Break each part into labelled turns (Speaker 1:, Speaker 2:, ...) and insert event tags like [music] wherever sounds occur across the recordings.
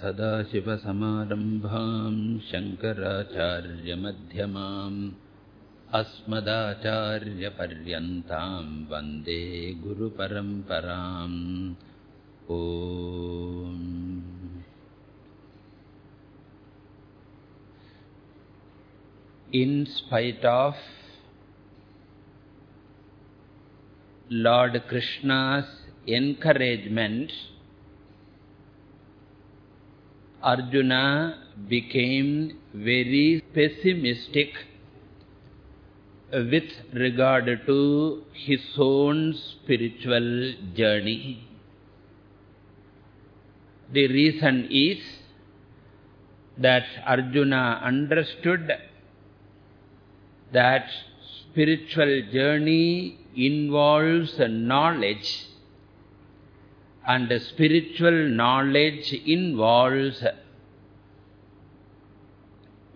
Speaker 1: सदाशिवसमारम्भाम् शङ्कराचार्यमध्यमाम् अस्मदाचार्यपर्यन्ताम् वन्दे गुरुपरम्पराम् ओ In spite of Lord Krishna's encouragement, Arjuna became very pessimistic with regard to his own spiritual journey. The reason is that Arjuna understood that spiritual journey involves a knowledge and spiritual knowledge involves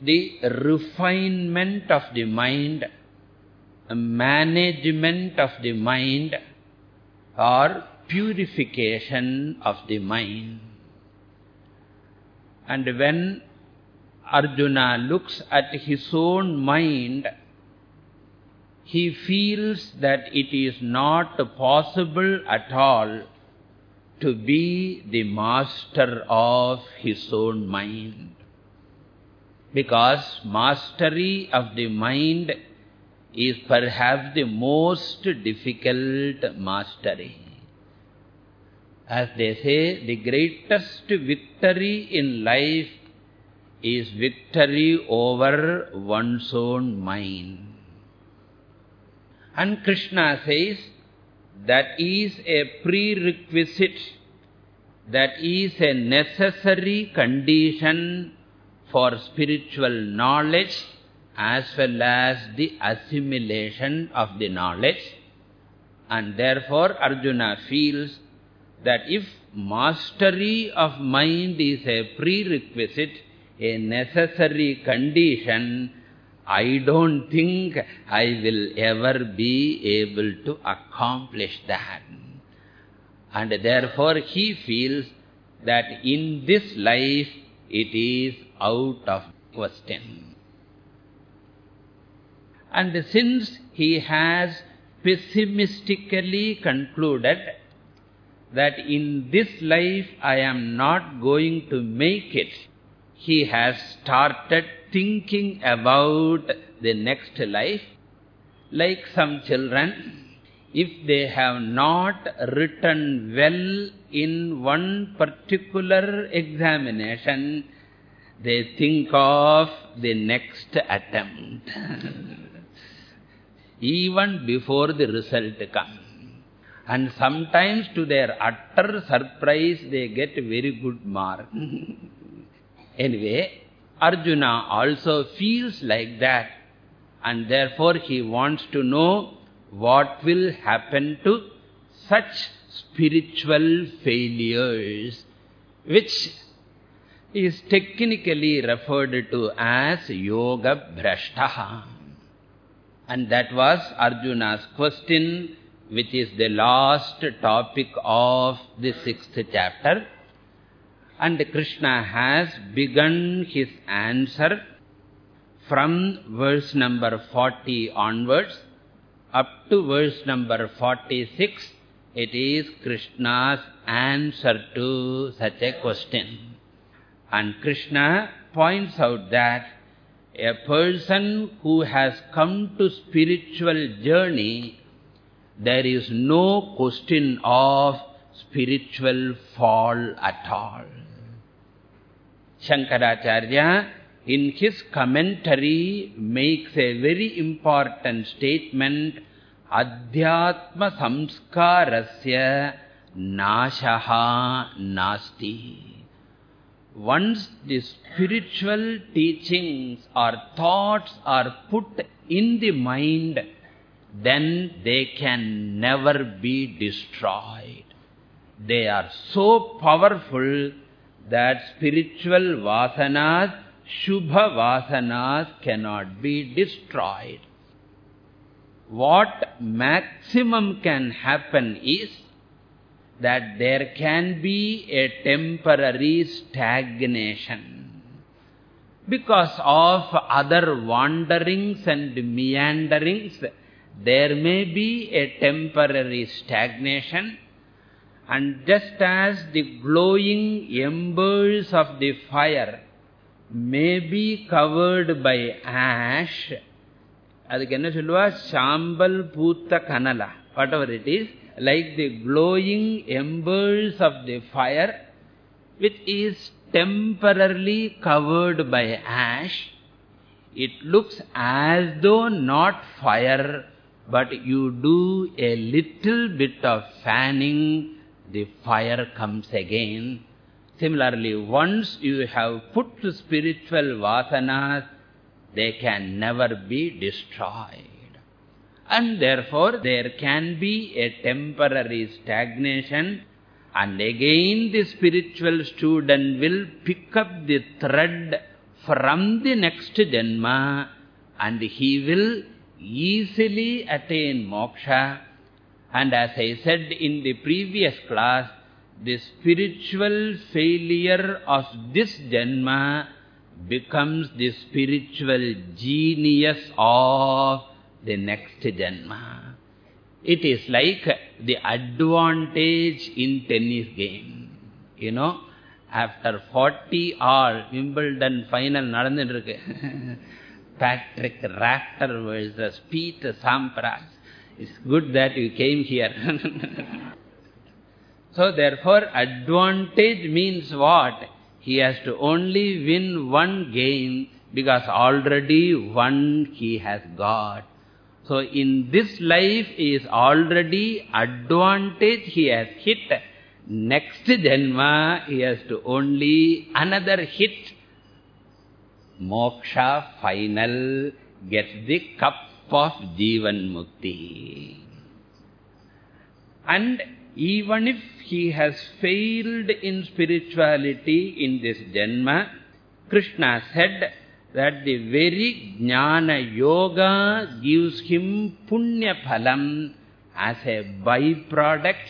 Speaker 1: the refinement of the mind, management of the mind or purification of the mind. And when Arjuna looks at his own mind, he feels that it is not possible at all to be the master of his own mind. Because mastery of the mind is perhaps the most difficult mastery. As they say, the greatest victory in life is victory over one's own mind. And Krishna says, that is a prerequisite, that is a necessary condition for spiritual knowledge as well as the assimilation of the knowledge. And therefore Arjuna feels that if mastery of mind is a prerequisite, a necessary condition, I don't think I will ever be able to accomplish that. And therefore he feels that in this life it is out of question. And since he has pessimistically concluded that in this life I am not going to make it, he has started thinking about the next life. Like some children, if they have not written well in one particular examination, they think of the next attempt. [laughs] Even before the result comes. And sometimes to their utter surprise, they get a very good mark. [laughs] anyway, Arjuna also feels like that and therefore he wants to know what will happen to such spiritual failures which is technically referred to as yoga brashtaha. And that was Arjuna's question which is the last topic of the sixth chapter. And Krishna has begun his answer from verse number 40 onwards up to verse number 46. It is Krishna's answer to such a question. And Krishna points out that a person who has come to spiritual journey, there is no question of spiritual fall at all. Shankaracharya, in his commentary, makes a very important statement, Adhyatma samskarasya nashaha nasti. Once the spiritual teachings or thoughts are put in the mind, then they can never be destroyed. They are so powerful that spiritual vasanas, shubha vasanas cannot be destroyed. What maximum can happen is that there can be a temporary stagnation. Because of other wanderings and meanderings, there may be a temporary stagnation. And just as the glowing embers of the fire may be covered by ash, அதுக்கு என்ன சொல்லுவா சாம்பல் பூத்த கனலா whatever it is like the glowing embers of the fire which is temporarily covered by ash it looks as though not fire but you do a little bit of fanning the fire comes again similarly once you have put the spiritual vasanas they can never be destroyed. And therefore, there can be a temporary stagnation and again the spiritual student will pick up the thread from the next Janma and he will easily attain moksha. And as I said in the previous class, the spiritual failure of this Janma becomes the spiritual genius of the next Janma. It is like the advantage in tennis game. You know, after 40 all, Wimbledon final [laughs] நடந்துருக்கு Patrick Rafter versus Peter Sampras. It's good that you came here. [laughs] so therefore, advantage means what? he has to only win one game because already one he has got. So in this life is already advantage he has hit. Next Janma he has to only another hit. Moksha final gets the cup of Jivan Mukti. And even if he has failed in spirituality in this Janma, Krishna said that the very Jnana Yoga gives him Punya Phalam as a byproduct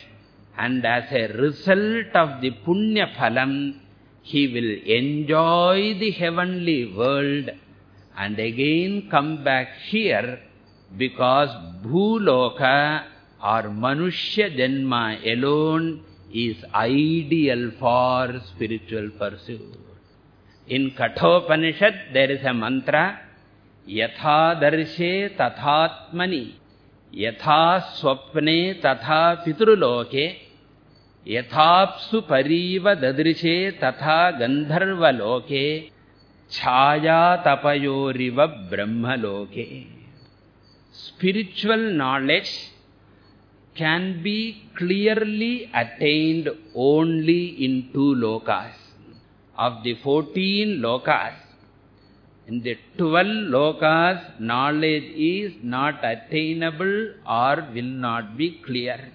Speaker 1: and as a result of the Punya Phalam, he will enjoy the heavenly world and again come back here because Bhuloka or Manushya Janma alone is ideal for spiritual pursuit. In Kathopanishad there is a mantra, Yatha darshe tathatmani, Yatha swapne tatha pitruloke, Yathapsu pariva dadrishe tatha gandharva loke, Chaya tapayoriva brahmaloke. Spiritual knowledge can be clearly attained only in two lokas. Of the 14 lokas, in the 12 lokas, knowledge is not attainable or will not be clear.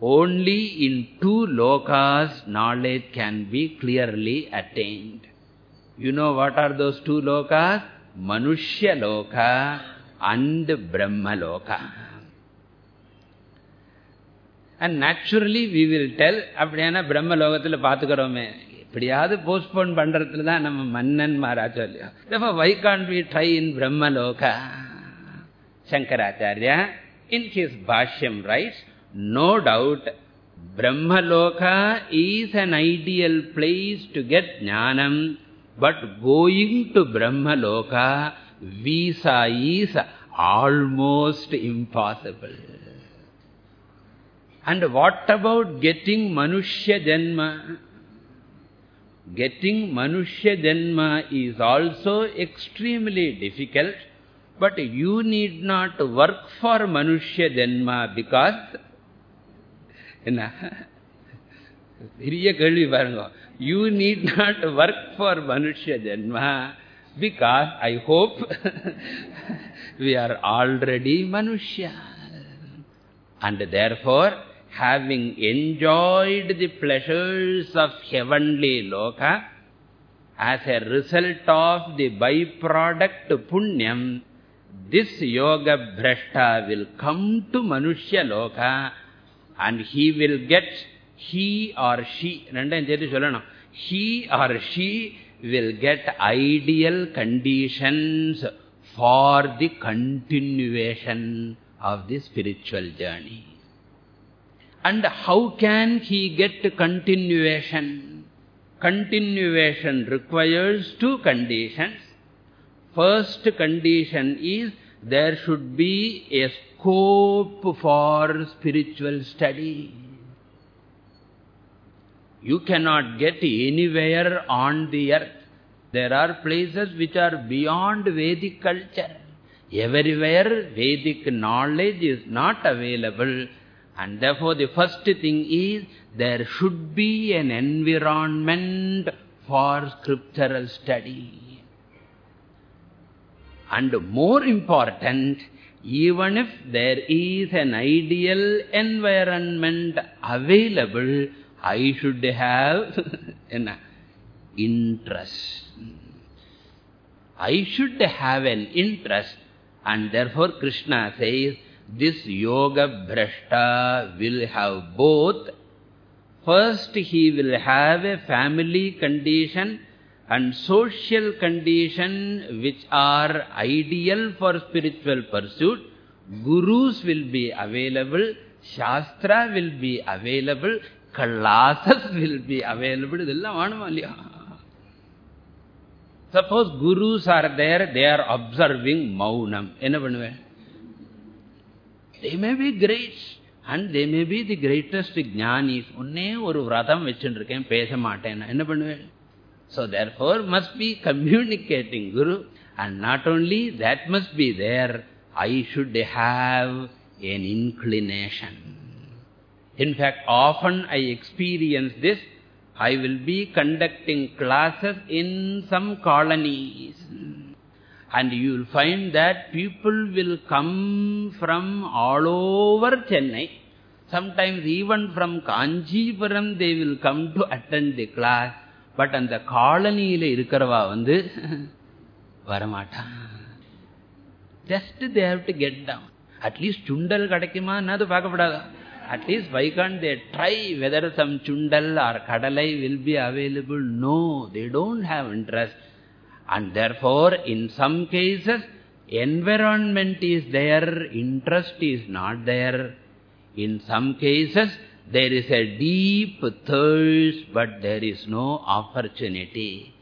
Speaker 1: Only in two lokas, knowledge can be clearly attained. You know what are those two lokas? Manushya loka and Brahma loka. And naturally we will tell, அப்படியான பிரம்ம லோகத்தில் பார்த்துக்கிறோமே எப்படியாவது postpone பண்றதுல தான் நம்ம மன்னன் மாராச்சோ இல்லையோ therefore why can't we try in brahmaloka shankaracharya in his bhashyam writes no doubt brahmaloka is an ideal place to get jnanam but going to brahmaloka visa is almost impossible and what about getting Manushya Janma? Getting Manushya Janma is also extremely difficult, but you need not work for Manushya Janma because என்ன பெரிய கேள்வி பாருங்க you need not work for Manushya Janma because I hope [laughs] we are already Manushya. And therefore, having enjoyed the pleasures of heavenly loka, as a result of the byproduct punyam, this yoga brashta will come to Manushya loka and he will get he or she, he or she will get ideal conditions for the continuation of the spiritual journey. And how can he get continuation? Continuation requires two conditions. First condition is there should be a scope for spiritual study you cannot get anywhere on the earth. There are places which are beyond Vedic culture. Everywhere Vedic knowledge is not available. And therefore the first thing is there should be an environment for scriptural study. And more important, even if there is an ideal environment available, I should have [laughs] an interest. I should have an interest. And therefore Krishna says, this yoga bhrashta will have both. First he will have a family condition and social condition which are ideal for spiritual pursuit. Gurus will be available, Shastra will be available, classes will be available. Suppose gurus are there, they are observing maunam. They may be great and they may be the greatest jnanis. Unne oru vratham vechindrukken, pesa maatena. Enna pannuven? So therefore must be communicating guru. And not only that must be there, I should have an inclination. In fact, often I experience this. I will be conducting classes in some colonies. And you will find that people will come from all over Chennai. Sometimes even from Kanjipuram they will come to attend the class. But அந்த காலனியில இருக்கிறவா வந்து வரமாட்டான் just they have to get down at least chundal கிடைக்குமா அது பார்க்கப்படாதா at least why can't they try whether some chundal or kadalai will be available no they don't have interest and therefore in some cases environment is there interest is not there in some cases there is a deep thirst but there is no opportunity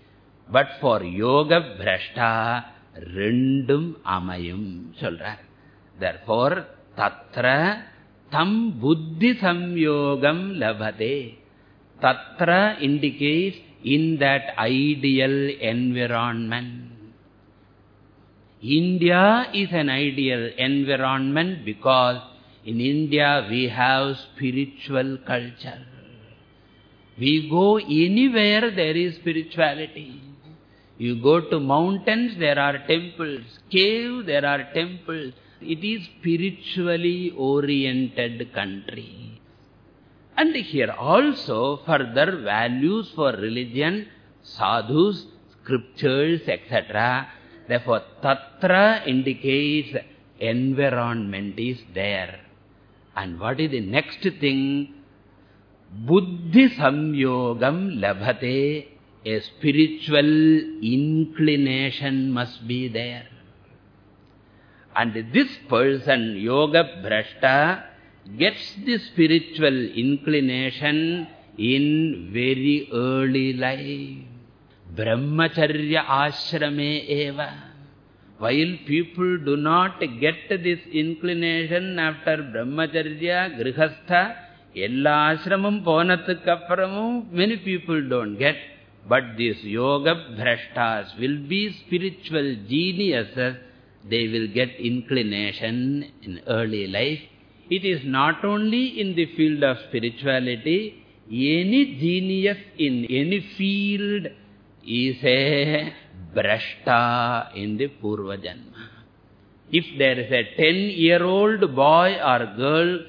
Speaker 1: but for yoga bhrashta rendum amayum சொல்றார் therefore tatra tam buddhi samyogam labhate tatra indicates in that ideal environment india is an ideal environment because in india we have spiritual culture we go anywhere there is spirituality you go to mountains there are temples cave there are temples it is spiritually oriented country. And here also further values for religion sadhus scriptures etc therefore tatra indicates environment is there. And what is the next thing? Buddhi samyogam labhate a spiritual inclination must be there and this person, yoga bhrashta, gets the spiritual inclination in very early life. Brahmacharya ashrame eva. While people do not get this inclination after brahmacharya, grihastha, எல்லா ஆசிரமம் போனதுக்கு அப்புறமும் many people don't get but these yoga bhrashtas will be spiritual geniuses they will get inclination in early life. It is not only in the field of spirituality, any genius in any field is a brashta in the Purva Janma. If there is a 10-year-old boy or girl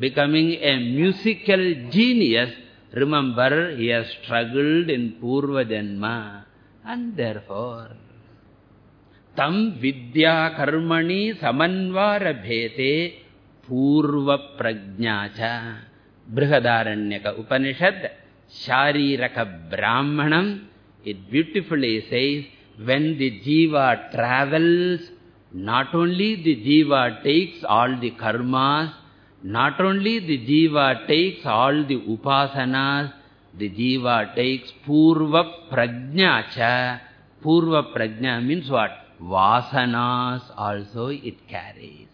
Speaker 1: becoming a musical genius, remember he has struggled in Purva Janma and therefore tam vidya karmani samanvara bhete purva prajnacha Brihadaranyaka Upanishad, Shariraka Brahmanam, it beautifully says, when the jiva travels, not only the jiva takes all the karmas, not only the jiva takes all the upasanas, the jiva takes purva prajna. Purva prajna means what? Vasanas also it carries.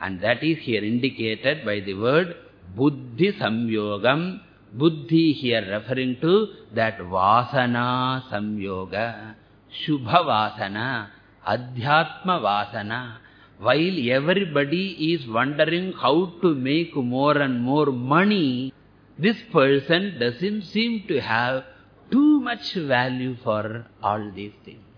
Speaker 1: And that is here indicated by the word buddhi samyogam. Buddhi here referring to that vasana samyoga. Shubha vasana. Adhyatma vasana. While everybody is wondering how to make more and more money, this person doesn't seem to have too much value for all these things.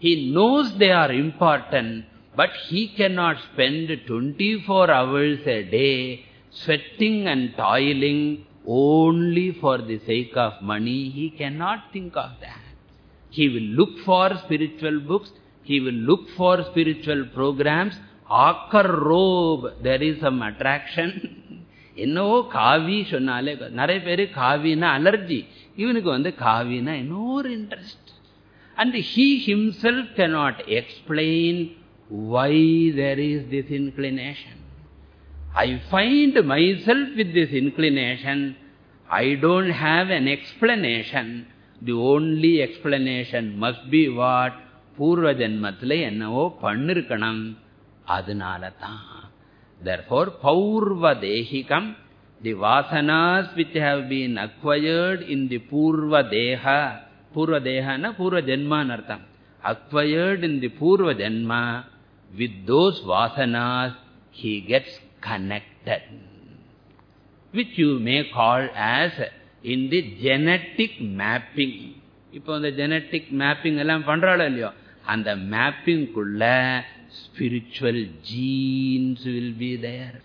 Speaker 1: He knows they are important, but he cannot spend 24 hours a day sweating and toiling only for the sake of money. He cannot think of that. He will look for spiritual books, he will look for spiritual programs. Akar robe, there is some attraction. [laughs] என்னவோ காவி சொன்னாலே நிறைய பேரு காவினா allergy இவனுக்கு வந்து காவினா இன்னொரு interest And he himself cannot explain why there is this inclination. I find myself with this inclination. I don't have an explanation. The only explanation must be what? Purva janmathile ennavo pannirukkanam. Adunala. Therefore, purva dehikam, the vasanas which have been acquired in the purva deha, purva deha na purva janma nartham acquired in the purva janma with those vasanas he gets connected which you may call as in the genetic mapping இப்போ இந்த genetic mapping எல்லாம் பண்றாளோ இல்லையோ அந்த mapping குள்ள spiritual genes will be there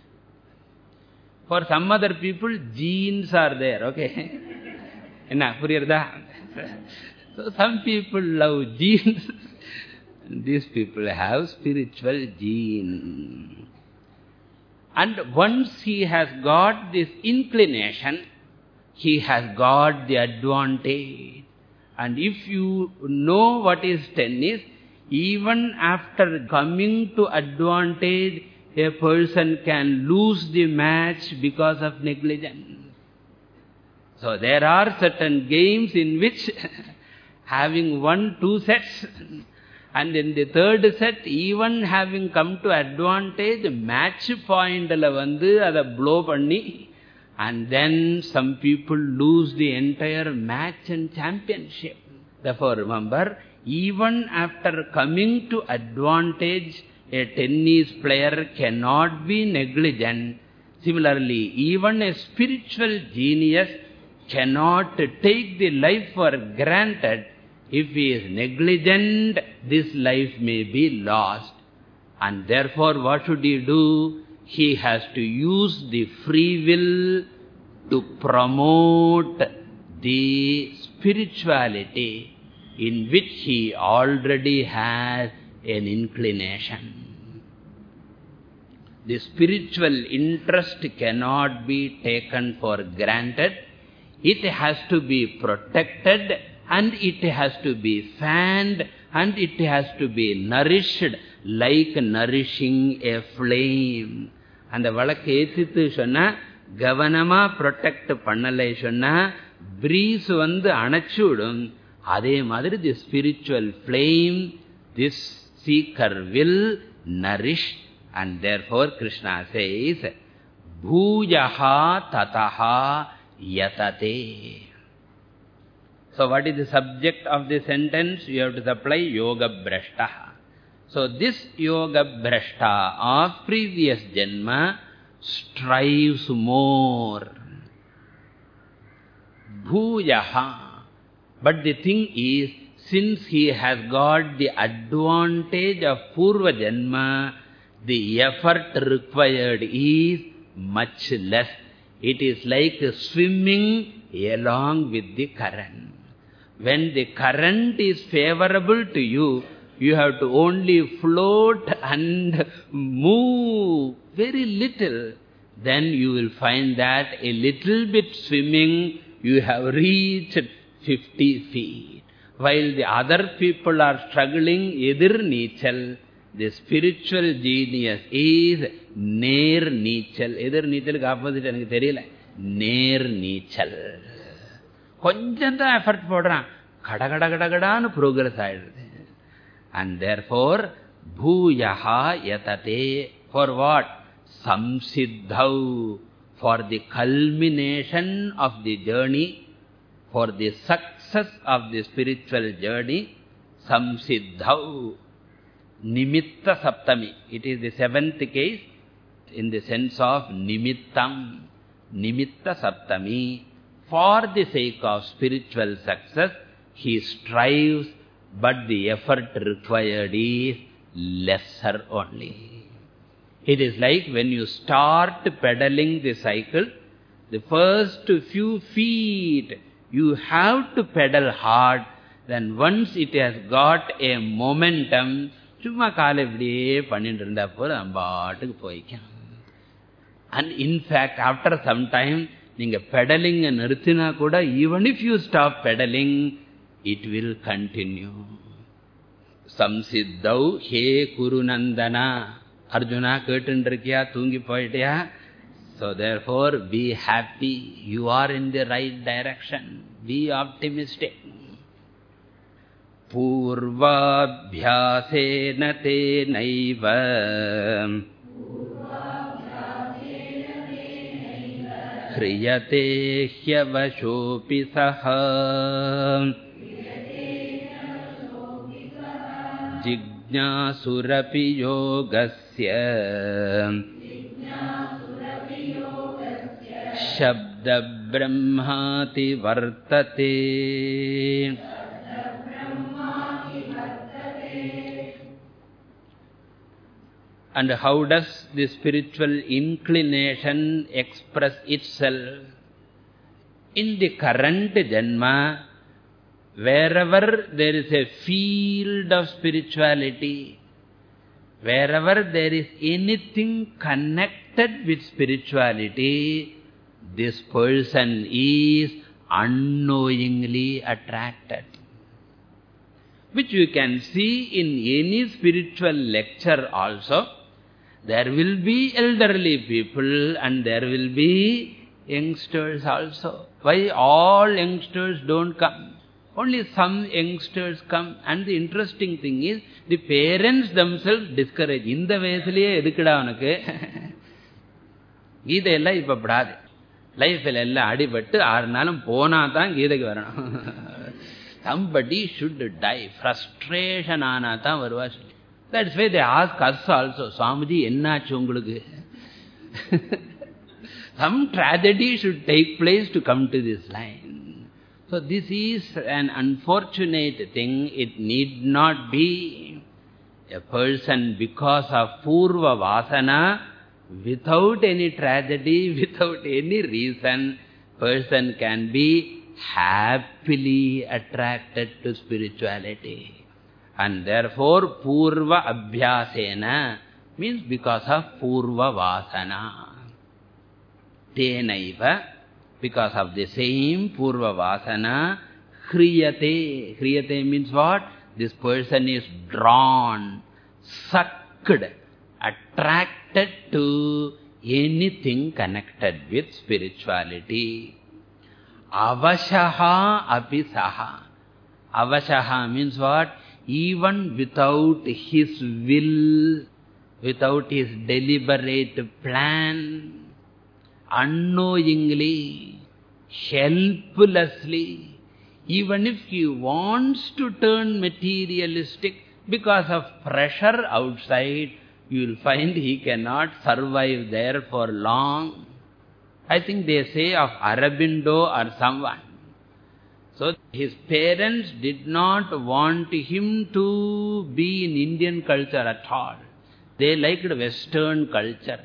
Speaker 1: for some other people genes are there okay என்ன புரியுறதா so some people love genes. These people have spiritual gene and once he has got this inclination he has got the advantage. And if you know what is tennis even after coming to advantage a person can lose the match because of negligence so there are certain games in which [laughs] having won two sets [laughs] and in the third set even having come to advantage match point la vandu ada blow panni and then some people lose the entire match and championship. Therefore remember even after coming to advantage a tennis player cannot be negligent. Similarly even a spiritual genius cannot take the life for granted if he is negligent, this life may be lost. And therefore, what should he do? He has to use the free will to promote the spirituality in which he already has an inclination. The spiritual interest cannot be taken for granted it has to be protected and it has to be fanned and it has to be nourished like nourishing a flame. and the valak ethithu sonna gavanama protect pannalai sonna breeze vandu anachudum adhe madri the spiritual flame this seeker will nourish and therefore krishna says bhuyaha tataha yatate. So what is the subject of the sentence? You have to supply yoga brashta. So this yoga brashta of previous janma strives more. Bhujaha. But the thing is, since he has got the advantage of Purva Janma, the effort required is much less It is like swimming along with the current. When the current is favorable to you, you have to only float and move very little. then you will find that a little bit swimming, you have reached 50 feet. While the other people are struggling, edir neechal, the spiritual genius is near neechal. Edir neechal opposite எனக்கு தெரியல. Near neechal. கொஞ்சம் தான் effort போடுறான். கட கட கட கடான்னு progress ஆயிடுது. And therefore, bhuyaha yatate. For what? Samsiddhau. For the culmination of the journey, for the success of the spiritual journey, samsiddhau. Nimitta saptami. It is the seventh case in the sense of nimittam. Nimitta saptami. For the sake of spiritual success, he strives, but the effort required is lesser only. It is like when you start pedaling the cycle, the first few feet, you have to pedal hard. Then once it has got a momentum, சும்மா காலை இப்படியே பண்ணிட்டு இருந்தா போல நம்ம பாட்டுக்கு போய்க்கலாம் and in fact after some time நீங்கள் பெடலிங்கை நிறுத்தினா கூட even if you stop pedalling it will continue சம்சித்தௌ ஹே குருநந்தனா அர்ஜுனா கேட்டுருக்கியா தூங்கி போயிட்டியா So therefore, be happy. You are in the right direction. Be optimistic. पूर्वाभ्यासेन तेनैव। ह्रियते ह्यवशोऽपि सः। जिज्ञासुरपि योगस्य। शब्दब्रह्माति वर्तते And how does the spiritual inclination express itself? In the current Janma, wherever there is a field of spirituality, wherever there is anything connected with spirituality, this person is unknowingly attracted. Which you can see in any spiritual lecture also. There will be elderly people and there will be youngsters also. Why all youngsters don't come? Only some youngsters come. And the interesting thing is, the parents themselves discourage. இந்த வயசுலயே எதுக்குடா உனக்கு கீதையெல்லாம் இப்ப படாது லைஃப்ல எல்லாம் அடிபட்டு ஆறு நாளும் போனா தான் கீதைக்கு வரணும் somebody should die frustration ஆனா தான் வருவா சொல்லி That's why they ask us also, Swamiji, enna chungulukku? [laughs] Some tragedy should take place to come to this line. So this is an unfortunate thing. It need not be a person because of purva vasana, without any tragedy, [laughs] without any reason, person can be happily attracted to spirituality. And therefore, purva abhyasena means because of purva vasana. Tenaiva, because of the same purva vasana, hriyate. Hriyate means what? This person is drawn, sucked, attracted to anything connected with spirituality. Avashaha api saha. Avashaha means what? Even without his will, without his deliberate plan, unknowingly, helplessly, even if he wants to turn materialistic because of pressure outside, you will find he cannot survive there for long. I think they say of Aurobindo or someone. So his parents did not want him to be in Indian culture at all. They liked Western culture.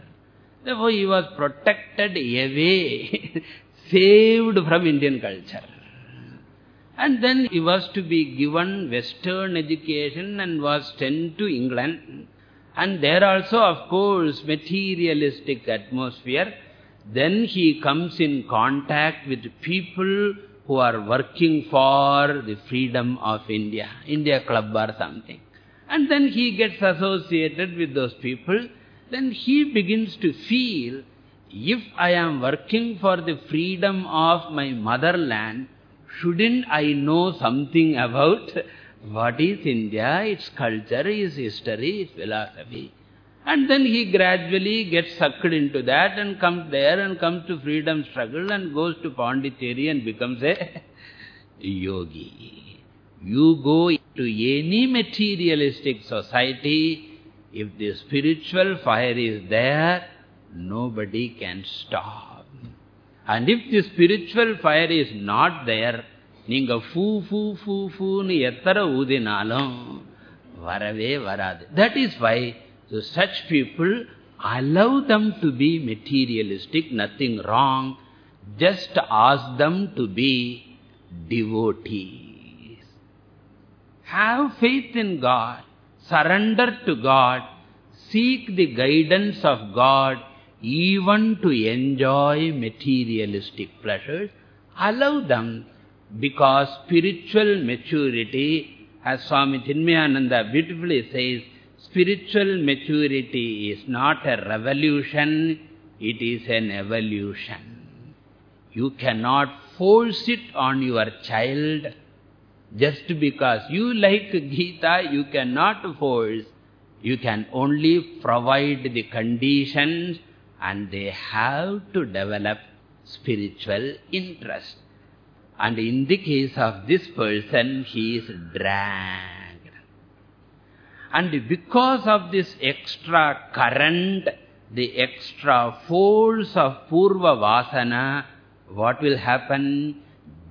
Speaker 1: Therefore he was protected away, [laughs] saved from Indian culture. And then he was to be given Western education and was sent to England. And there also, of course, materialistic atmosphere. Then he comes in contact with people who are working for the freedom of India, India Club or something. And then he gets associated with those people. Then he begins to feel, if I am working for the freedom of my motherland, shouldn't I know something about what is India, its culture, its history, its philosophy? And then he gradually gets sucked into that and comes there and comes to freedom struggle and goes to Pondicherry and becomes a [laughs] yogi. You go to any materialistic society, if the spiritual fire is there, nobody can stop. And if the spiritual fire is not there, நீங்க ஃபூ ஃபூ ஃபூ ஃபூன்னு எத்தனை ஊதினாலும் வரவே வராது That is why so such people allow them to be materialistic, nothing wrong. Just ask them to be devotees. Have faith in God, surrender to God, seek the guidance of God, even to enjoy materialistic pleasures. Allow them, because spiritual maturity, as Swami Chinmayananda beautifully says, spiritual maturity is not a revolution, it is an evolution. You cannot force it on your child just because you like Gita, you cannot force. You can only provide the conditions and they have to develop spiritual interest. And in the case of this person, he is dragged. And because of this extra current, the extra force of Purva Vasana, what will happen?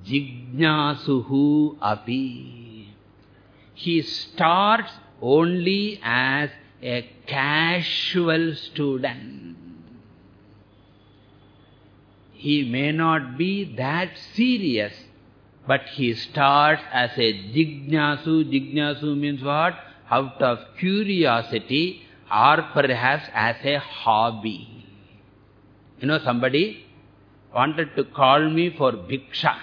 Speaker 1: Jignasuhu api. He starts only as a casual student. He may not be that serious, but he starts as a jignasu. Jignasu means what? Out of curiosity or perhaps as a hobby. You know, somebody wanted to call me for bhiksha.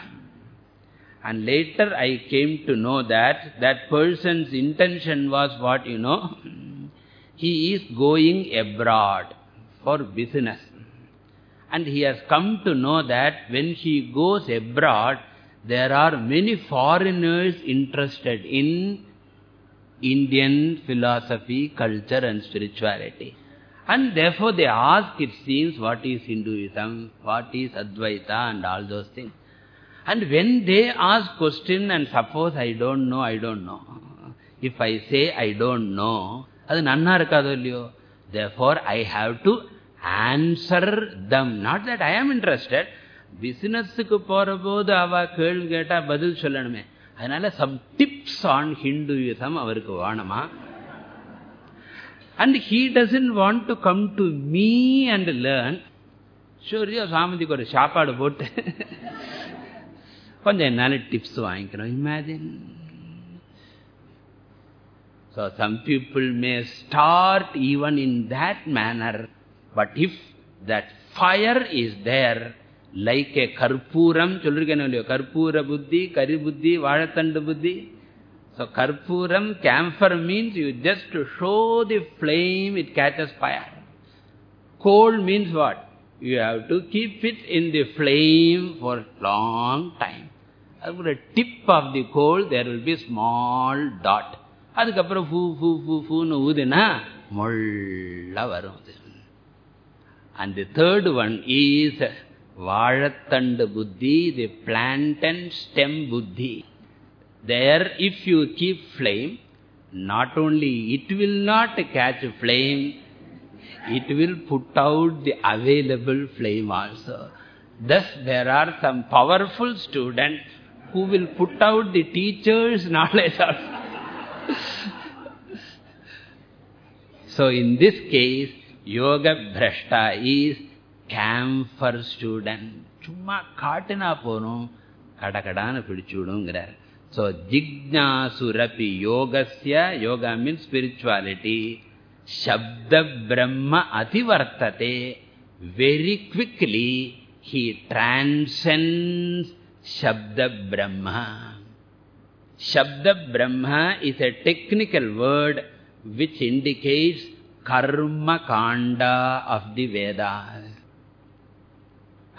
Speaker 1: And later I came to know that that person's intention was what, you know, [clears throat] he is going abroad for business. And he has come to know that when he goes abroad, there are many foreigners interested in Indian philosophy, culture and spirituality. And therefore they ask, it seems, what is Hinduism, what is Advaita and all those things. And when they ask question and suppose I don't know, I don't know. If I say I don't know, அது நன்னா இருக்காதோ therefore I have to answer them. Not that I am interested. Business போகிற போது அவ badil கேட்டால் அதனால some tips on Hinduism அவருக்கு வேணுமா And he doesn't want to come to me and learn. சூரிய சாமந்திக்கு ஒரு சாப்பாடு போட்டு கொஞ்சம் என்னால டிப்ஸ் வாங்கிக்கணும் imagine So some people may start even in that manner, but if that fire is there, like a karpuram, சொல்லிருக்கேன் இல்லையோ கற்பூர புத்தி கரி புத்தி வாழைத்தண்டு புத்தி So karpuram, camphor means you just to show the flame, it catches fire. Coal means what? You have to keep it in the flame for long time. At the tip of the coal, there will be small dot. அதுக்கப்புறம் பூ பூ பூ பூன்னு ஊதுனா மொள்ள வரும் அது And the third one is Valatand buddhi, the plant and stem buddhi. There, if you keep flame, not only it will not catch flame, it will put out the available flame also. Thus, there are some powerful students who will put out the teacher's [laughs] knowledge also. so, in this case, yoga bhrashta is camphor student. சும்மா காட்டுனா போனும் கடகடான்னு பிடிச்சுடுங்கிறார் So, jignasurapi yogasya, yoga means spirituality. Shabda Brahma Ativartate. Very quickly, he transcends Shabda Brahma. Shabda Brahma is a technical word which indicates karma kanda of the Vedas.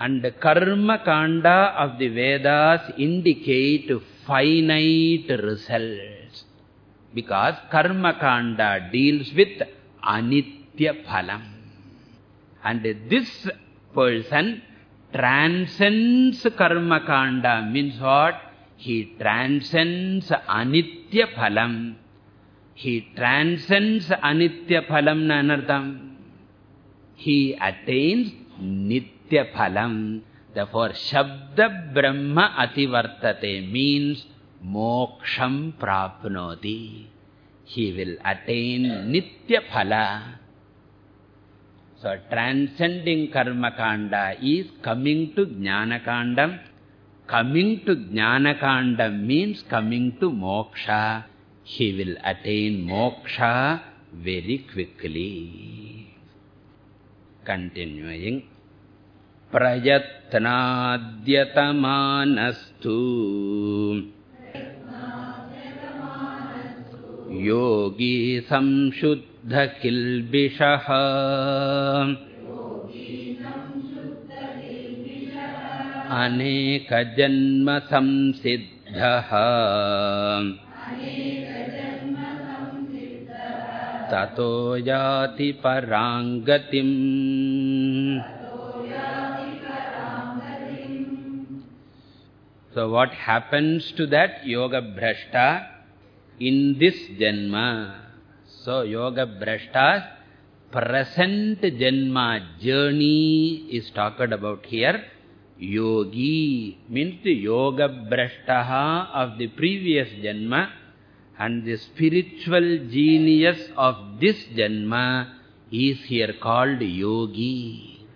Speaker 1: And karma kanda of the Vedas indicate finite results. Because karma kanda deals with anitya phalam. And this person transcends karma kanda means what? He transcends anitya phalam. He transcends anitya phalam nanartham. He attains nitya phalam. Therefore, Shabda Brahma Ativartate means moksham prapnoti. He will attain nitya phala. So, transcending karma kanda is coming to jnana kandam. Coming to jnana kandam means coming to moksha. He will attain moksha very quickly. Continuing. प्रयत्नाद्यतमानस्तु। योगी संशुद्धकिल्बिषः। अनेकजन्मसंसिद्धः। ततो याति पराङ्गतिम्। So what happens to that yoga brashta in this janma? So yoga brashta's present janma journey is talked about here. Yogi means the yoga brashtaha of the previous janma and the spiritual genius of this janma is here called yogi.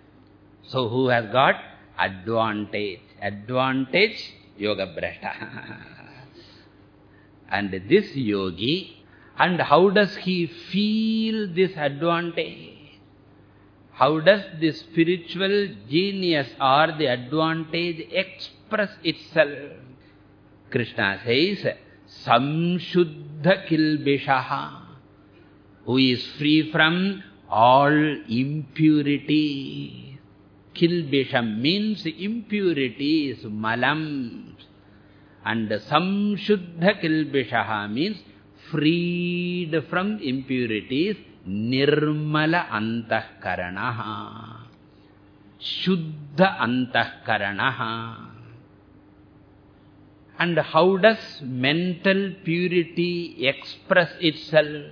Speaker 1: So who has got advantage? Advantage yoga brashta. and this yogi, and how does he feel this advantage? How does the spiritual genius or the advantage express itself? Krishna says, Samshuddha kilbishaha, who is free from all impurity. Kilbisham means impurities, malams. And Samshuddha kilbishaha means freed from impurities, nirmala antahkaranaha. Shuddha antahkaranaha. And how does mental purity express itself?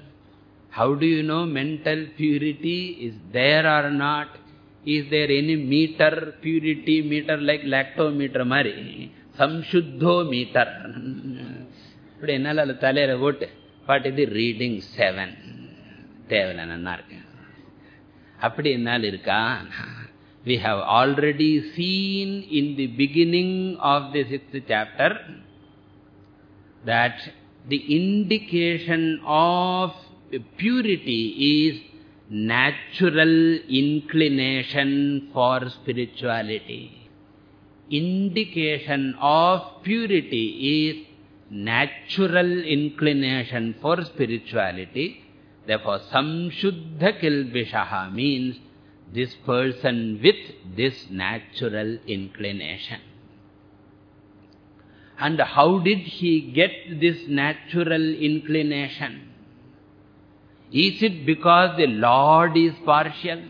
Speaker 1: How do you know mental purity is there or not? Is there any meter, purity meter like lactometer mari? Samshuddho meter. இப்படி என்னால் அது தலையில போட்டு what இது reading seven தேவையில்ல நல்லா இருக்கு அப்படி என்னால் இருக்கா we have already seen in the beginning of the sixth chapter that the indication of purity is natural inclination for spirituality. Indication of purity is natural inclination for spirituality. Therefore, samshuddha kilbishaha means this person with this natural inclination. And how did he get this natural inclination? Is it because the Lord is partial?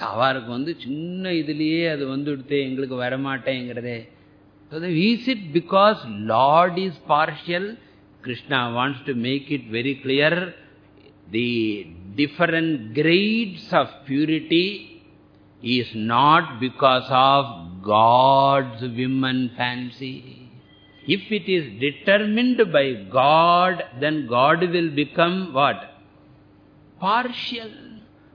Speaker 1: அவருக்கு வந்து சின்ன இதுலயே அது வந்துடுத்து எங்களுக்கு வரமாட்டேங்கிறதே So is it because Lord is partial? Krishna wants to make it very clear. The different grades of purity is not because of God's whim and fancy. If it is determined by God, then God will become what? Partial.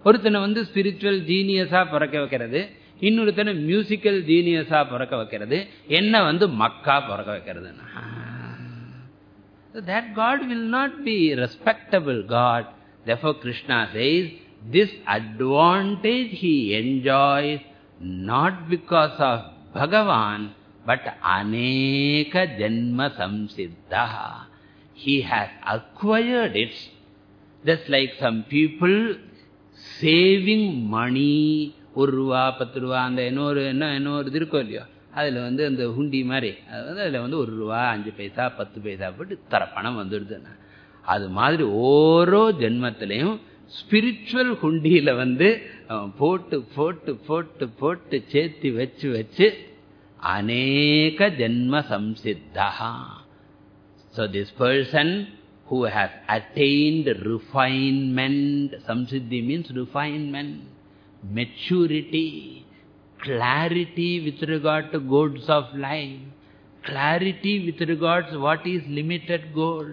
Speaker 1: ஒருத்தனை வந்து spiritual ஜீனியஸா பிறக்க வைக்கிறது இன்னொருத்தனை musical ஜீனியஸா பிறக்க வைக்கிறது என்ன வந்து மக்கா பிறக்க வைக்கிறதுன்னா that God will not be respectable God. Therefore, Krishna says, this advantage he enjoys not because of Bhagavan, but aneka janma samsiddha. He has acquired it. Just like some people saving money, ஒரு ரூபா பத்து ரூபா அந்த இன்னொரு என்ன இன்னொரு இது இருக்கும் இல்லையோ அதில் வந்து அந்த ஹுண்டி மாதிரி அது வந்து அதில் வந்து ஒரு ரூபா அஞ்சு பைசா பத்து பைசா போட்டு தர பணம் வந்துடுதுன்னா அது மாதிரி ஓரோ ஜென்மத்திலையும் ஸ்பிரிச்சுவல் ஹுண்டியில் வந்து போட்டு போட்டு போட்டு போட்டு சேர்த்து வச்சு வச்சு Aneka Janma Samsiddhaha. So this person who has attained refinement, samsiddhi means refinement, maturity, clarity with regard to goods of life, clarity with regards what is limited goal,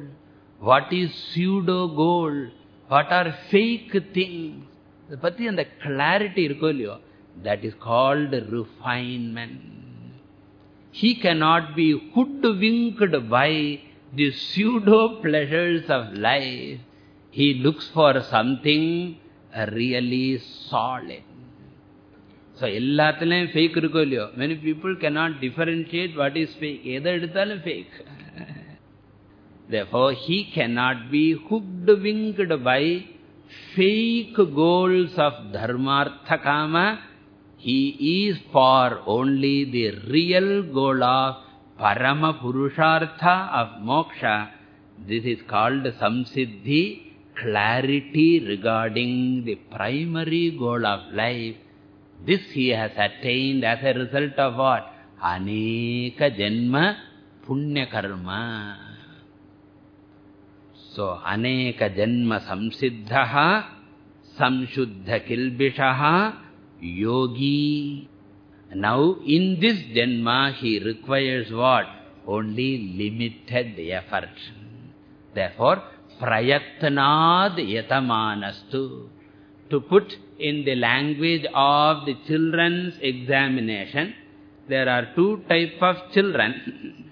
Speaker 1: what is pseudo goal, what are fake things. The pati and the clarity, that is called refinement He cannot be hoodwinked by the pseudo pleasures of life. He looks for something really solid. So, எல்லாத்திலையும் fake இருக்கோ இல்லையோ many people cannot differentiate what is fake. எதை எடுத்தாலும் fake. Therefore, he cannot be hoodwinked by fake goals of dharmartha kama. he is for only the real goal of parama purushartha of moksha. This is called samsiddhi, clarity regarding the primary goal of life. This he has attained as a result of what? Aneka janma punya karma. So, aneka janma samsiddhaha, samshuddha kilbishaha, yogi. Now, in this Janma, he requires what? Only limited effort. Therefore, prayatnad yatamanastu. To put in the language of the children's examination, there are two type of children.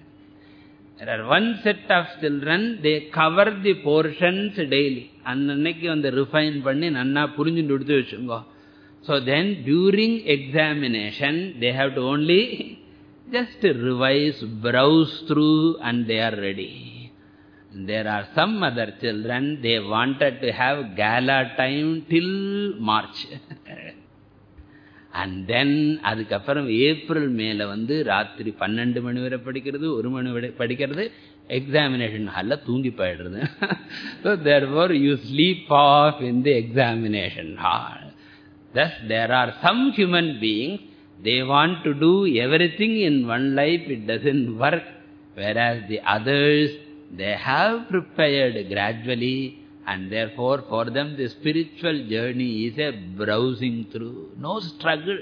Speaker 1: [laughs] there are one set of children, they cover the portions daily. Annanekki on the refined panni, nanna purinjindu udutu vechungo. So then during examination, they have to only just revise, browse through and they are ready. There are some other children, they wanted to have gala time till March. and then அதுக்கப்புறம் April மேல வந்து ராத்திரி பன்னெண்டு மணி வரை படிக்கிறது ஒரு மணி வரை படிக்கிறது எக்ஸாமினேஷன் ஹாலில் தூங்கி போயிடுறது so therefore you sleep off in the examination hall. Thus there are some human beings, they want to do everything in one life, it doesn't work. Whereas the others, they have prepared gradually and therefore for them the spiritual journey is a browsing through. No struggle,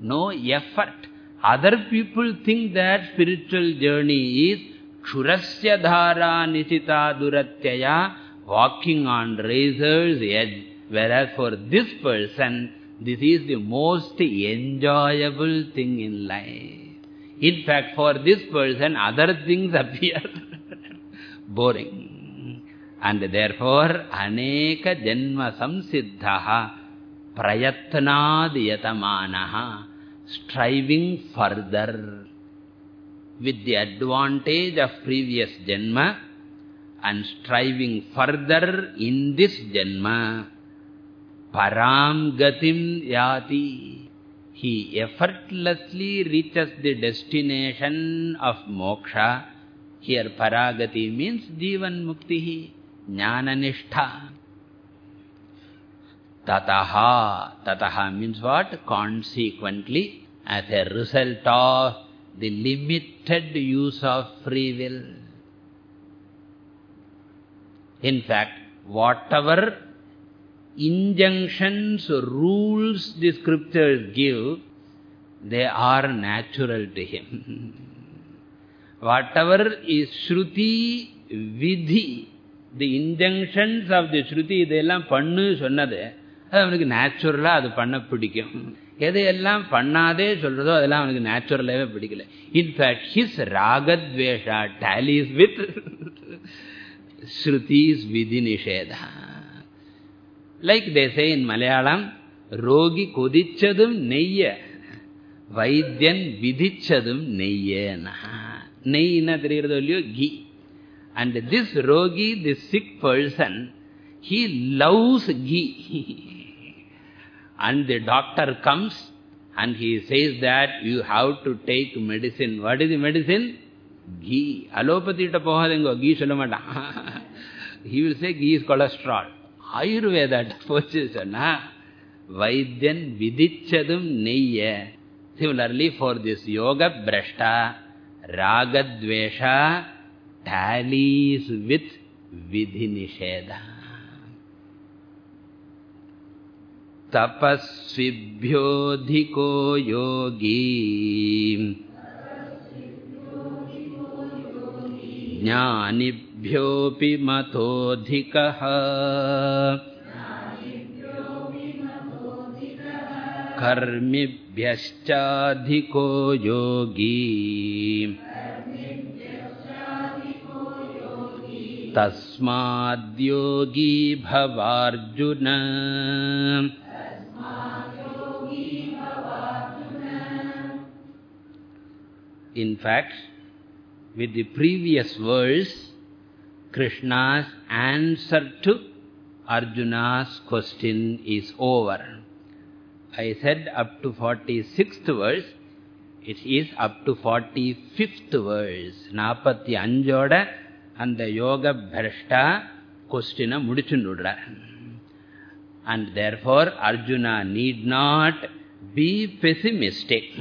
Speaker 1: no effort. Other people think that spiritual journey is Kshurasya dhara nisita duratyaya, walking on razor's edge. Whereas for this person, this is the most enjoyable thing in life. In fact, for this person, other things [laughs] appear [laughs] boring. And therefore, aneka janma samsiddhaha prayatnad yatamanaha, striving further with the advantage of previous janma and striving further in this janma, param gatim yati. He effortlessly reaches the destination of moksha. Here paragati means jivan muktihi, jnana nishtha. Tataha, tataha means what? Consequently, as a result of the limited use of free will. In fact, whatever injunctions, or rules the scriptures give, they are natural to him. Whatever is Shruti, Vidhi, the injunctions of the Shruti, இதெல்லாம் பண்ணு சொன்னது அது அவனுக்கு நேச்சுரலா அது பண்ண பிடிக்கும் எதையெல்லாம் பண்ணாதே சொல்றதோ அதெல்லாம் அவனுக்கு நேச்சுரலாகவே பிடிக்கல இன்ஃபேக்ட் ஹிஸ் ராகத்வேஷா டேலிஸ் வித் ஸ்ருதிஸ் விதி நிஷேதா Like they say in Malayalam, Rogi kodichadum neyya, Vaidyan vidhichadum neyya. Ney na theriyadolyo ghee. And this Rogi, this sick person, he loves ghee. and the doctor comes and he says that you have to take medicine. What is the medicine? Ghee. Allopathy ta pohadengo, ghee solla He will say ghee is cholesterol. ஆயுர்வேதாட்ட போச்சு சொன்னா வைத்தியன் விதிச்சதும் நெய்ய similarly for this yoga brashta raga dvesha tallies with vidhi nisheda तपस्विभ्योऽधिको योगी ज्ञानिभ्य ज्ञानिभ्योऽपि मतोऽधिकः कर्मिभ्यश्चाधिको योगी। तस्माद्योगी भवार्जुन। In fact, with the previous Krishna's answer to Arjuna's question is over. I said up to 46th verse, it is up to 45th verse. 45 oda and the yoga bhrashta question mudichundudrar. And therefore, Arjuna need not be pessimistic. [laughs]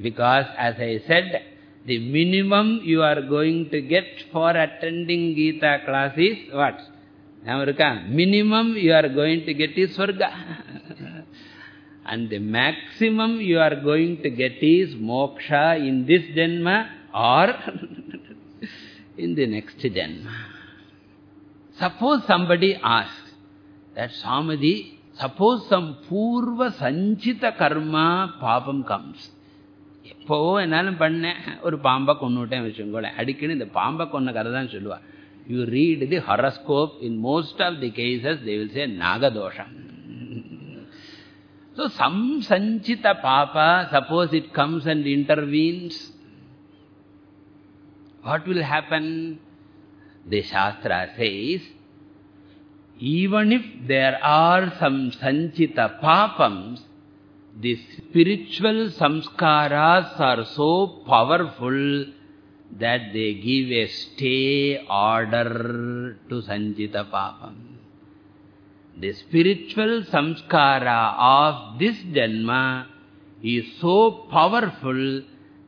Speaker 1: Because as I said, the minimum you are going to get for attending Gita class is what? Minimum you are going to get is Swarga. [laughs] and the maximum you are going to get is moksha in this Janma or [laughs] in the next Janma. Suppose somebody asks that Swamiji, suppose some Purva Sanchita Karma Papam comes. எப்போவோ என்னாலும் பண்ணேன் ஒரு பாம்பை கொண்டுட்டேன் வச்சுக்கோங்களேன் அடிக்கடி இந்த பாம்பை கொன்ன கதை தான் சொல்லுவா you read the horoscope in most of the cases they will say நாகதோஷம் So some sanchita papa, suppose it comes and intervenes, what will happen? The Shastra says, even if there are some sanchita papams, the spiritual samskaras are so powerful that they give a stay order to sanchita papam. The spiritual samskara of this janma is so powerful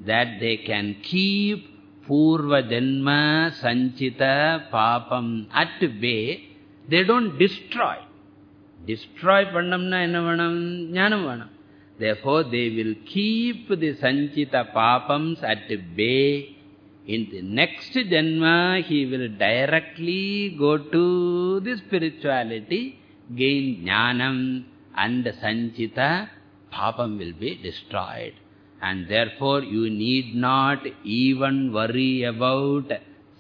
Speaker 1: that they can keep purva janma sanchita papam at bay. They don't destroy. Destroy pannamna enna vanam? Jnanam vanam. Therefore, they will keep the sanchita papams at bay. In the next janma, he will directly go to the spirituality, gain jnanam, and sanchita papam will be destroyed. And therefore, you need not even worry about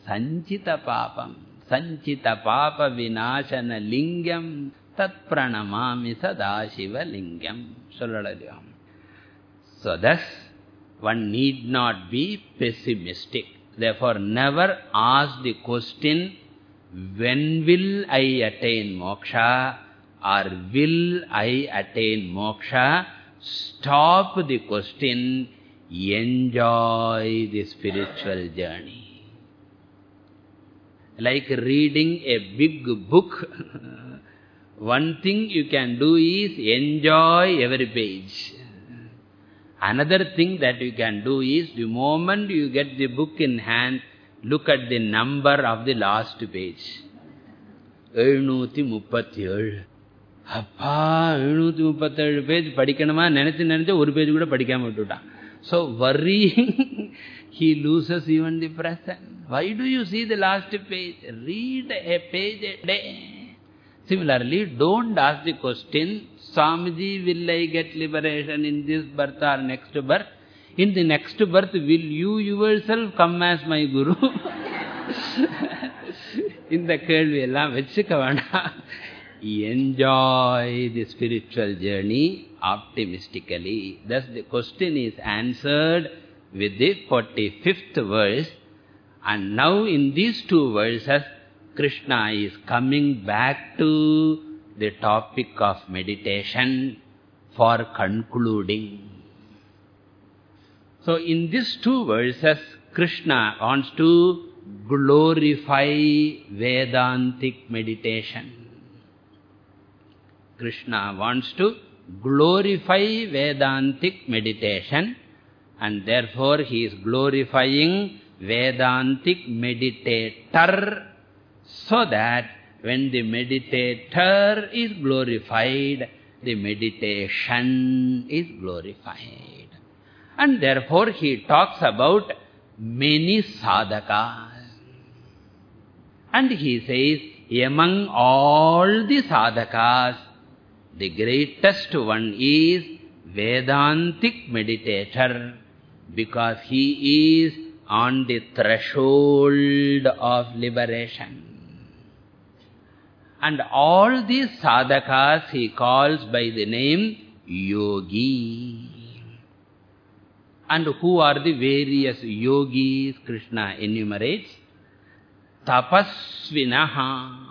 Speaker 1: sanchita papam. Sanchita papa vinashana lingam tat pranamami sadashiva lingam. So thus, one need not be pessimistic. Therefore, never ask the question, when will I attain moksha or will I attain moksha? Stop the question, enjoy the spiritual journey. Like reading a big book, [laughs] one thing you can do is enjoy every page. Another thing that you can do is, the moment you get the book in hand, look at the number of the last page. 737. அப்பா எழுநூத்தி முப்பத்தேழு page படிக்கணுமா நினைச்சு நினைச்சு ஒரு page கூட படிக்காம விட்டுட்டான் So worrying, he loses even the present. Why do you see the last page? Read a page a day. Similarly, don't ask the question, Swamiji, will I get liberation in this birth or next birth? In the next birth, will you yourself come as my Guru? [laughs] இந்த கேள்வி எல்லாம் வச்சுக்க வேண்டாம் enjoy the spiritual journey optimistically. Thus the question is answered with the 45th verse. And now in these two verses, Krishna is coming back to the topic of meditation for concluding. So in these two verses, Krishna wants to glorify Vedantic meditation. Krishna wants to glorify Vedantic meditation and therefore he is glorifying Vedantic meditator so that when the meditator is glorified, the meditation is glorified. And therefore he talks about many sadhakas. And he says, among all the sadhakas, the greatest one is Vedantic meditator because he is on the threshold of liberation. And all these sadhakas he calls by the name yogi. And who are the various yogis Krishna enumerates? Tapasvinaha.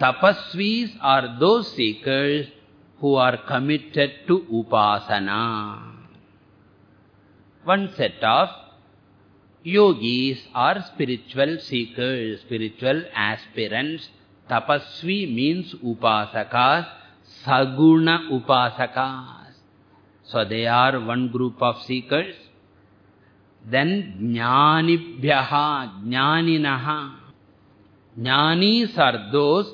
Speaker 1: Tapasvis are those seekers who are committed to upasana. One set of yogis are spiritual seekers, spiritual aspirants. Tapasvi means upasakas, saguna upasakas. So they are one group of seekers. Then jnanibhyaha, jnaninaha. Jnanis are those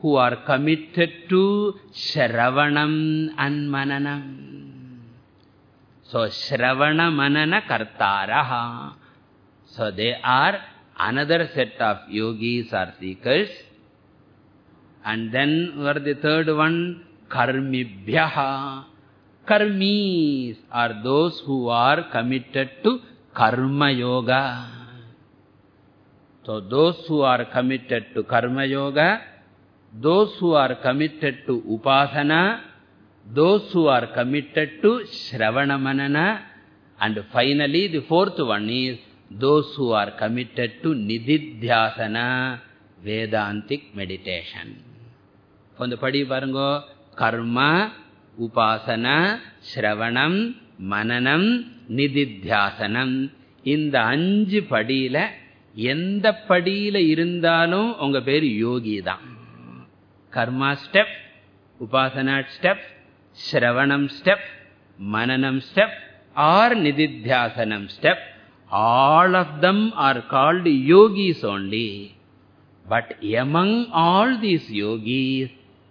Speaker 1: who are committed to Shravanam and Mananam. So, Shravana Manana Kartaraha. So, they are another set of yogis or seekers. And then, were the third one, Karmibhyaha. Karmis are those who are committed to Karma Yoga. So, those who are committed to Karma Yoga, those who are committed to Upasana, those who are committed to Shravana Manana, and finally the fourth one is those who are committed to Nididhyasana, Vedantic meditation. கொஞ்சம் படி பாருங்க கர்ம உபாசன ஸ்ரவணம் மனநம் நிதித்தியாசனம் இந்த அஞ்சு படியில எந்த படியில இருந்தாலும் உங்க பேர் யோகி தான் கர்மா ஸ்டெப் உபாசனா ஸ்டெப் ஸ்ரவணம் ஸ்டெப் மனநம் ஸ்டெப் ஆர் நிதித்தியாசனம் step all of them are called yogis only but among all these yogis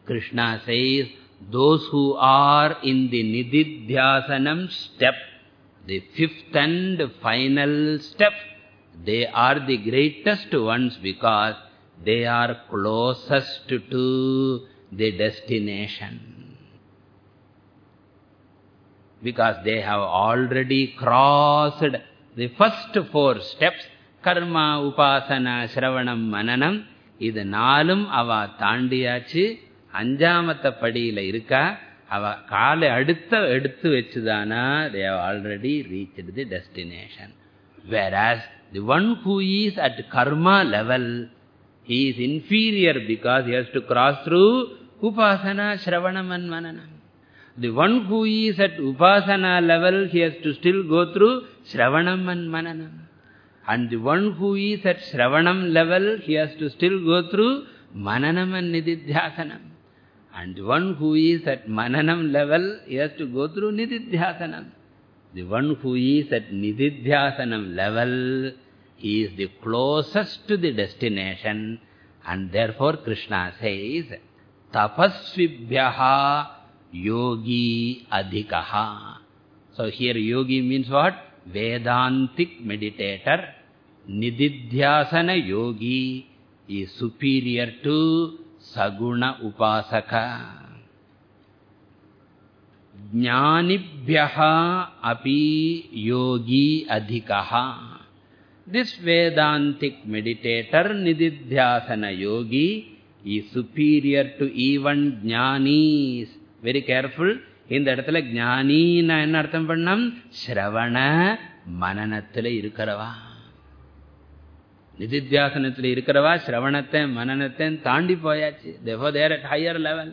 Speaker 1: krishna says those who are in the nididhyasanam step the fifth and final step they are the greatest ones because they are closest to the destination. Because they have already crossed the first four steps, karma, upasana, shravanam, mananam, இது நாலும் அவ தாண்டியாச்சு அஞ்சாமத்த படியில இருக்கா அவ காலை அடுத்த எடுத்து வச்சுதானா they have already reached the destination. Whereas the one who is at karma level, he is inferior because he has to cross through upasana, shravanam and mananam. The one who is at upasana level, he has to still go through shravanam and mananam. And the one who is at shravanam level, he has to still go through mananam and nididhyasanam. And one who is at mananam level, he has to go through nididhyasanam. The one who is at nididhyasanam level, is the closest to the destination. And therefore Krishna says, tapasvibhyaha yogi adhikaha. So here yogi means what? Vedantic meditator. Nididhyasana yogi is superior to saguna upasaka. Jnanibhyaha api yogi adhikaha. This Vedantic meditator, Nididhyasana yogi, is superior to even jnanis. Very careful. இந்த இடத்துல ஞானின்னா என்ன அர்த்தம் பண்ணம் ஸ்ரவண மனநத்துல இருக்கிறவா நிதித்தியாசனத்துல இருக்கிறவா ஸ்ரவணத்தை மனநத்தை தாண்டி போயாச்சு therefore they are at higher level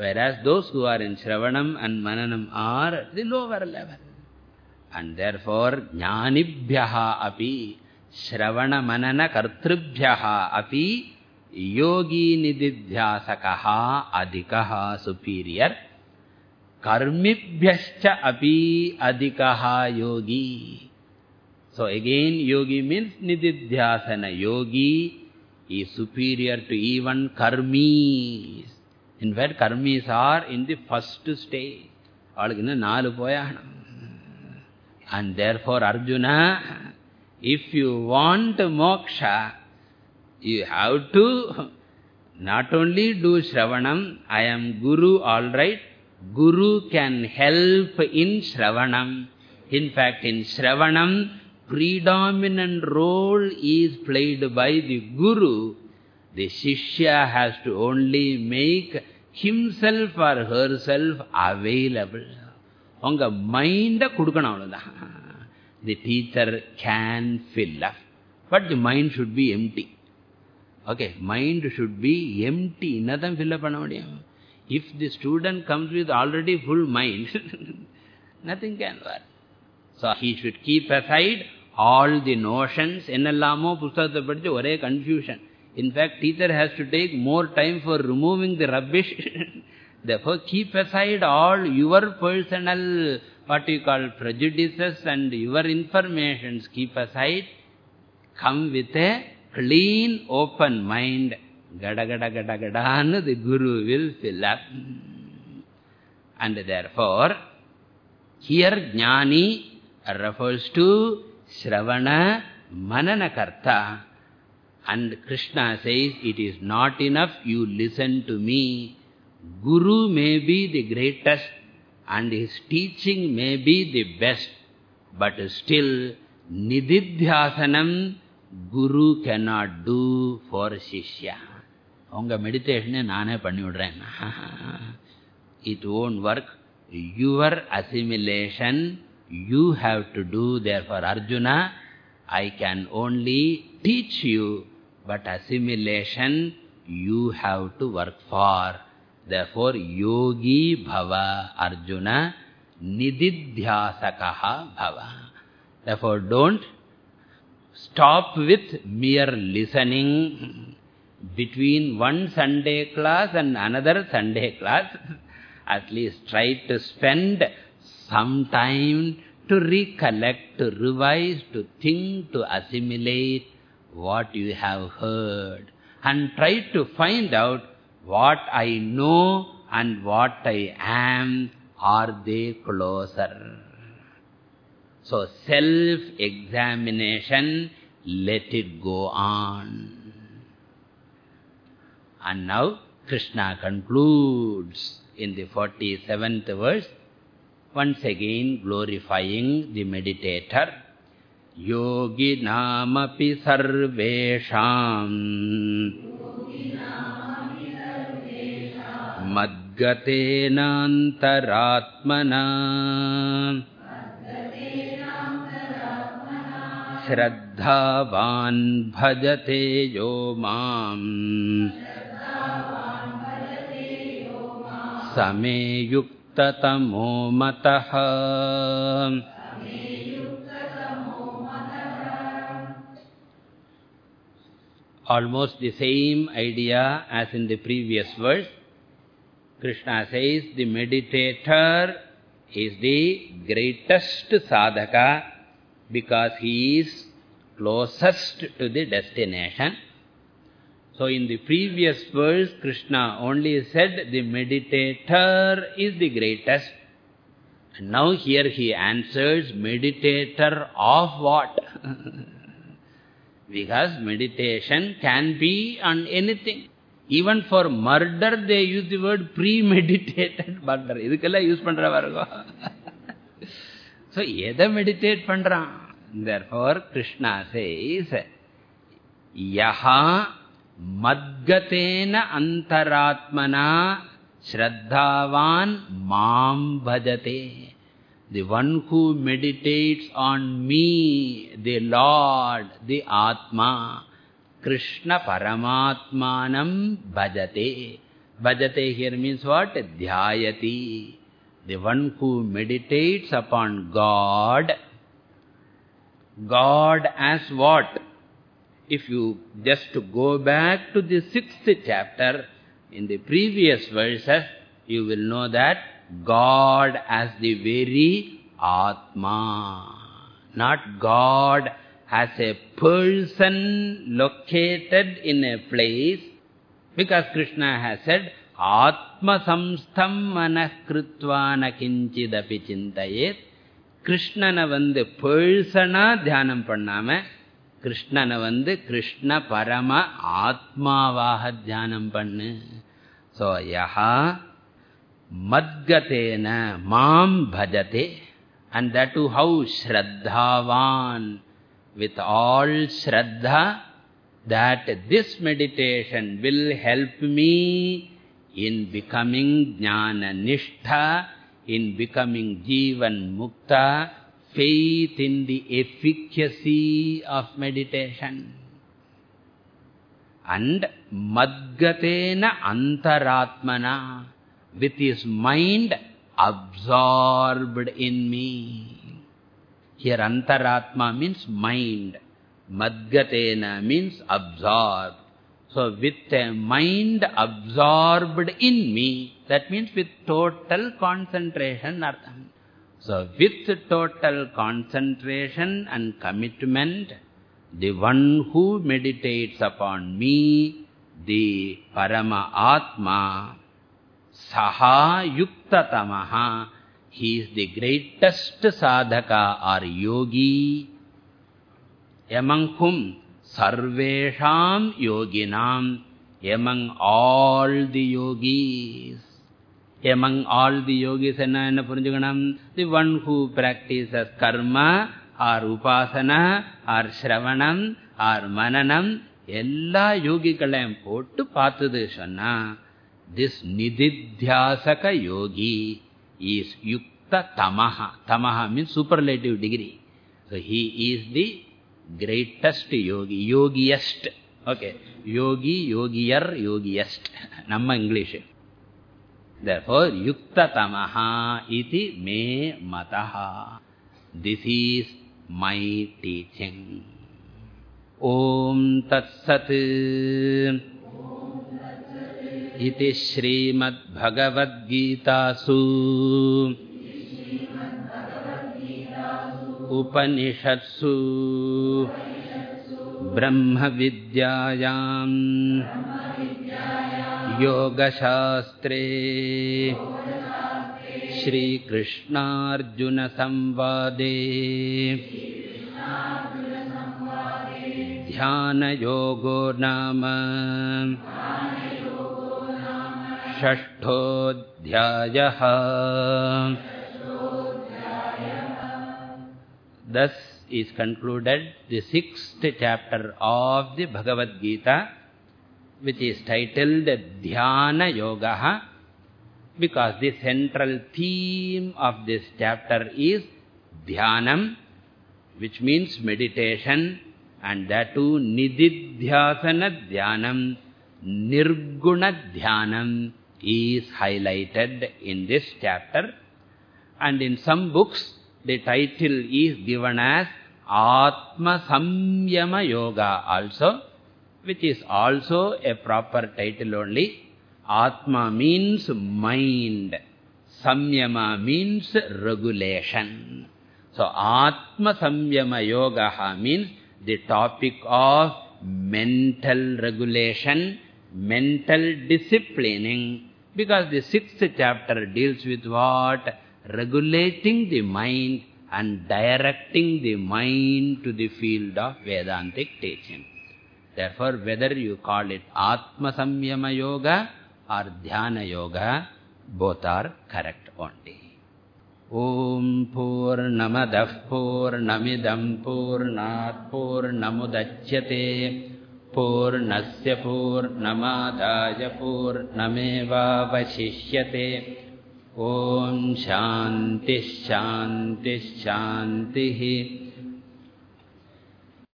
Speaker 1: whereas those who are in shravanam and mananam are at the lower level and therefore jnanibhyaha api shravana manana kartribhyaha api yogi nididhyasakaha adhikaha superior karmibhyascha api adhikaha yogi So again, yogi means nididhyasana. Yogi is superior to even karmis. In fact, karmis are in the first stage. And therefore, Arjuna, if you want moksha, you have to not only do Shravanam, I am Guru, all right. Guru can help in Shravanam. In fact, in Shravanam, predominant role is played by the Guru, the Shishya has to only make himself or herself available. Onga mind kudukanavada. The teacher can fill up. But the mind should be empty. Okay, mind should be empty. Nothing fill up panavadiyam. If the student comes with already full mind, [laughs] nothing can work. So he should keep aside all the notions, ennallamo pusthakathai padichu ore confusion. In fact, teacher has to take more time for removing the rubbish. [laughs] Therefore, keep aside all your personal, what you call, prejudices and your informations. Keep aside. Come with a clean, open mind. Gada, gada, gada, gada, the Guru will fill up. And therefore, here Jnani refers to Shravana Mananakarta. And Krishna says, it is not enough you listen to me. Guru may be the greatest and his teaching may be the best. But still, Nididhyasanam Guru cannot do for Shishya. Onga meditation naane pannividren. It won't work. Your assimilation you have to do therefore arjuna i can only teach you but assimilation you have to work for. Therefore yogi bhava arjuna nididhyasakaha bhava. Therefore don't stop with mere listening. Between one sunday class and another sunday class [laughs] at least try to spend some time to recollect to revise to think to assimilate what you have heard and try to find out what I know and what I am, are they closer? So self-examination, let it go on. And now Krishna concludes in the 47th verse, again glorifying the meditator. Yogi namapi sarvesham. मद्गतेनान्तरात्मना श्रद्धावान् भजते यो माम् समे युक्ततमो मतः Almost the same idea as in the previous verse. Krishna says the meditator is the greatest sadhaka because he is closest to the destination. So in the previous verse, Krishna only said the meditator is the greatest. And now here he answers meditator of what? [laughs] because meditation can be on anything. Even for murder, they use the word premeditated [laughs] murder. இதுக்கெல்லாம் use பண்ற பாருங்க [laughs] So, எதை meditate பண்றான்? Therefore, Krishna says, Yaha Meditates on me the lord the atma krishna paramatmanam bhajate bhajate here means what? Dhyayati the one who meditates upon god god as what if you just go back to the sixth chapter, in the previous verses, you will know that God as the very Atma. Not God as a person located in a place. Because Krishna has said, Atma samstham manah kritvana kinchidapi chintayet. Krishnana vandu persona dhyanam pannama கிருஷ்ணனை வந்து கிருஷ்ண பரம ஆத்மாவாக தியானம் பண்ணு so யஹா மத்கதேன மாம் பஜதே and that too how shraddhavan with all shraddha that this meditation will help me in becoming jnana nishtha in becoming jivan mukta faith in the efficacy of meditation. And madgatena antaratmana, with his mind absorbed in me. Here antaratma means mind. Madgatena means absorbed. So with a mind absorbed in me, that means with total concentration, artham. So with total concentration and commitment, the one who meditates upon me, the Parama Atma, Saha Yukta Tamaha, he is the greatest sadhaka or yogi, among whom Sarvesham Yoginam, among all the yogis among all the yogis enna enna purinjukanam the one who practices karma or upasana or shravanam or mananam எல்லா யோகிகளையும் போட்டு பார்த்தது சொன்னா this nididhyasaka yogi is yukta tamaha tamaha means superlative degree so he is the greatest yogi yogiest okay yogi yogiyar yogiest namma english Therefore, yukta tamaha iti me mataha. This is my teaching. Om tat sat iti Srimad Bhagavad Gita su Upanishatsu Brahma Vidyayam योगशास्त्रे। श्रीकृष्णार्जुनसंवादे। ध्यानयोगो नाम। षष्ठोऽध्यायः। Is concluded the sixth chapter of the Bhagavad Gita which is titled Dhyana Yoga because the central theme of this chapter is Dhyanam which means meditation and that too Nididhyasana Dhyanam, Nirguna Dhyanam is highlighted in this chapter. And in some books the title is given as Atma Samyama Yoga also which is also a proper title only. Atma means mind. Samyama means regulation. So, Atma Samyama Yoga means the topic of mental regulation, mental disciplining. Because the sixth chapter deals with what? Regulating the mind and directing the mind to the field of Vedantic teaching. Therefore, whether you call it Atma Samyama Yoga or Dhyana Yoga, both are correct only. Om Purnamadah Purnamidam Purnat Purnamudachyate पूर्णस्य पूर्णमादाय पूर्णमेवावशिष्यते ॐ शान्तिः शान्तिः शान्तिः